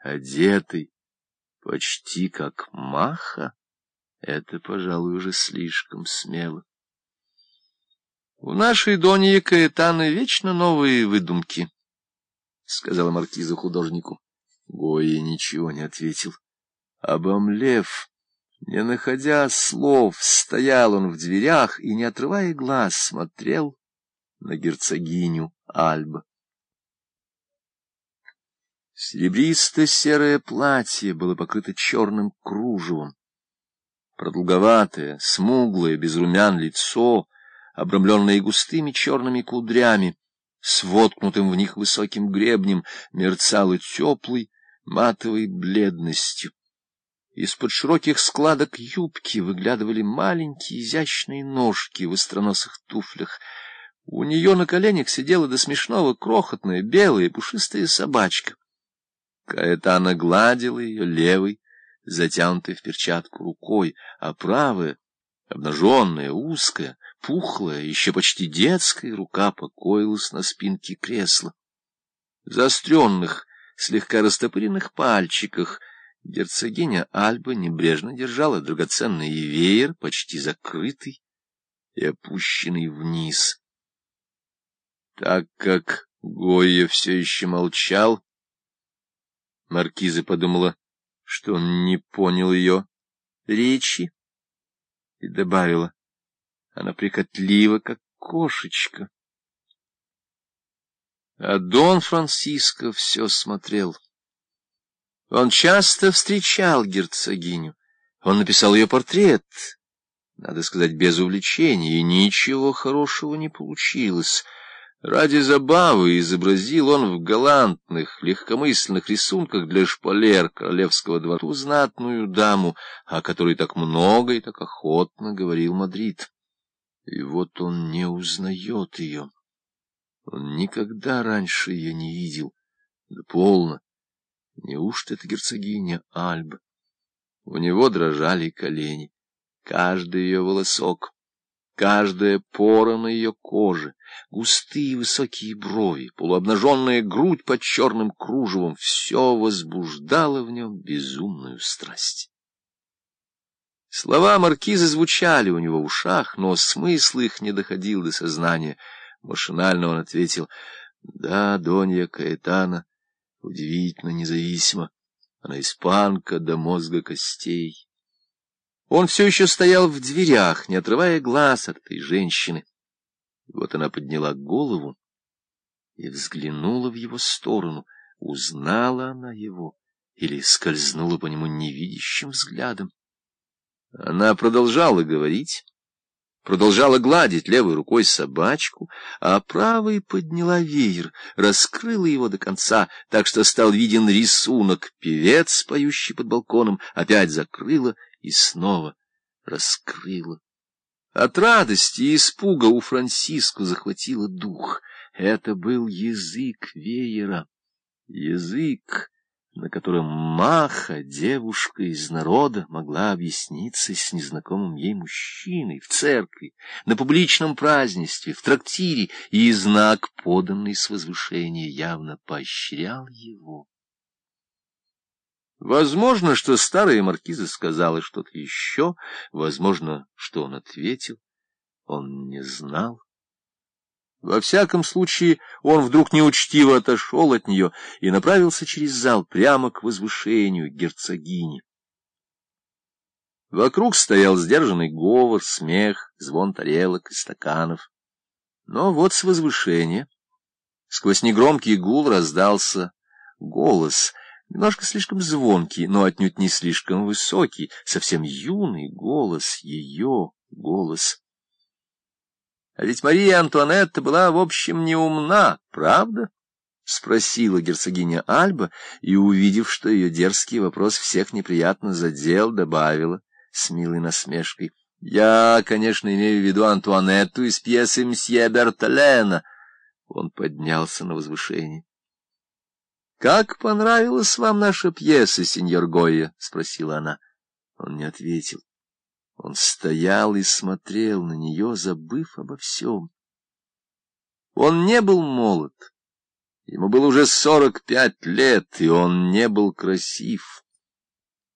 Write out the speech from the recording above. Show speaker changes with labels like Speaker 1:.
Speaker 1: одетый почти как маха, это, пожалуй, уже слишком смело. У нашей Дони Каэтаны вечно новые выдумки, — сказала маркиза художнику. Гоя ничего не ответил. Обомлев, не находя слов, стоял он в дверях и, не отрывая глаз, смотрел на герцогиню Альба. Серебристо-серое платье было покрыто черным кружевом. Продолговатое, смуглое, без румян лицо, обрамленное густыми черными кудрями, с воткнутым в них высоким гребнем, мерцало теплой, матовой бледностью. Из-под широких складок юбки выглядывали маленькие изящные ножки в остроносых туфлях. У нее на коленях сидела до смешного крохотная белая пушистая собачка. Каэтана гладила ее левой, затянутой в перчатку рукой, а правая, обнаженная, узкая, пухлая, еще почти детская рука покоилась на спинке кресла. В заостренных, слегка растопыренных пальчиках герцогиня Альба небрежно держала драгоценный веер, почти закрытый и опущенный вниз. Так как Гойя все еще молчал, Маркиза подумала, что он не понял ее речи, и добавила, она прикотлива, как кошечка. А Дон Франциско все смотрел. Он часто встречал герцогиню. Он написал ее портрет, надо сказать, без увлечения, и ничего хорошего не получилось — Ради забавы изобразил он в галантных, легкомысленных рисунках для шпалер королевского двора ту знатную даму, о которой так много и так охотно говорил Мадрид. И вот он не узнает ее. Он никогда раньше ее не видел. Да полно. Неужто это герцогиня Альба? У него дрожали колени. Каждый ее волосок Каждая пора на ее коже, густые высокие брови, полуобнаженная грудь под черным кружевом — все возбуждало в нем безумную страсть. Слова маркиза звучали у него в ушах, но смысл их не доходил до сознания. Машинально он ответил, — Да, Донья Каэтана удивительно независима. Она испанка до мозга костей. Он все еще стоял в дверях, не отрывая глаз от этой женщины. вот она подняла голову и взглянула в его сторону. Узнала она его или скользнула по нему невидящим взглядом. Она продолжала говорить, продолжала гладить левой рукой собачку, а правой подняла веер, раскрыла его до конца, так что стал виден рисунок. Певец, поющий под балконом, опять закрыла и снова раскрыла. От радости и испуга у Франциско захватило дух. Это был язык веера, язык, на котором Маха, девушка из народа, могла объясниться с незнакомым ей мужчиной в церкви, на публичном празднестве, в трактире, и знак, поданный с возвышения, явно поощрял его. Возможно, что старая маркиза сказала что-то еще, возможно, что он ответил. Он не знал. Во всяком случае, он вдруг неучтиво отошел от нее и направился через зал прямо к возвышению герцогини. Вокруг стоял сдержанный говор, смех, звон тарелок и стаканов. Но вот с возвышения сквозь негромкий гул раздался голос — Немножко слишком звонкий, но отнюдь не слишком высокий, совсем юный голос, ее голос. А ведь Мария Антуанетта была, в общем, не умна, правда? — спросила герцогиня Альба, и, увидев, что ее дерзкий вопрос всех неприятно задел, добавила с милой насмешкой. — Я, конечно, имею в виду Антуанетту из пьесы «Мсье Бертолена». Он поднялся на возвышение. «Как понравилась вам наша пьеса, сеньор Гойя?» — спросила она. Он не ответил. Он стоял и смотрел на нее, забыв обо всем. Он не был молод Ему было уже сорок пять лет, и он не был красив.